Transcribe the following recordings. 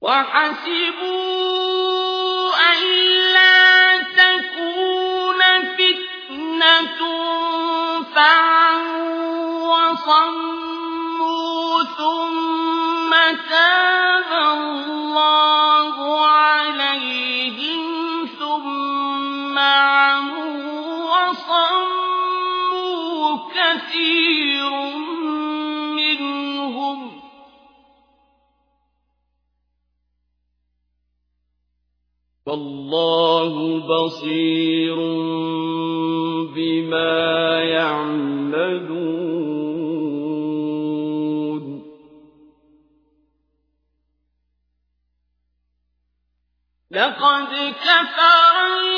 وحسبوا أن لا تكون فتنة فعوا وصموا ثم تاب الله عليهم ثم عموا وصموا كثير والله بصير بما يعملون. لقد كفر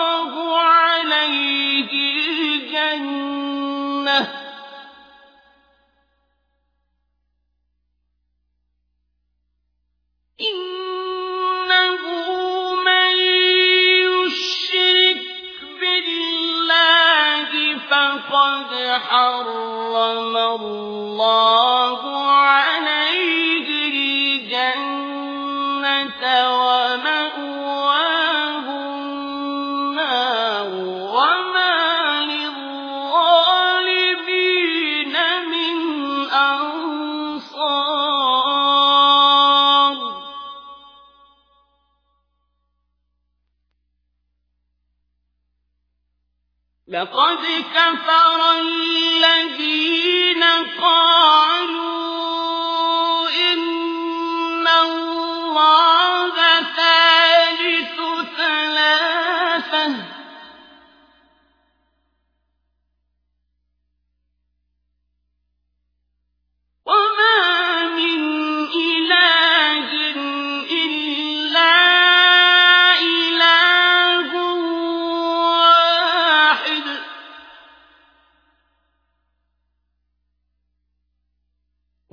بالله فقد حرم الله. لقد كفر الذين قالوا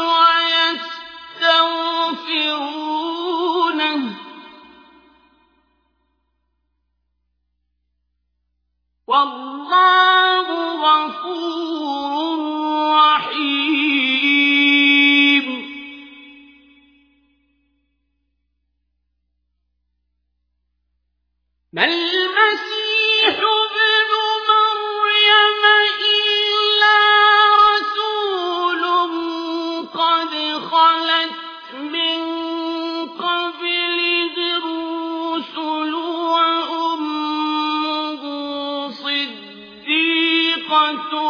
ويستغفرونه. والله غفور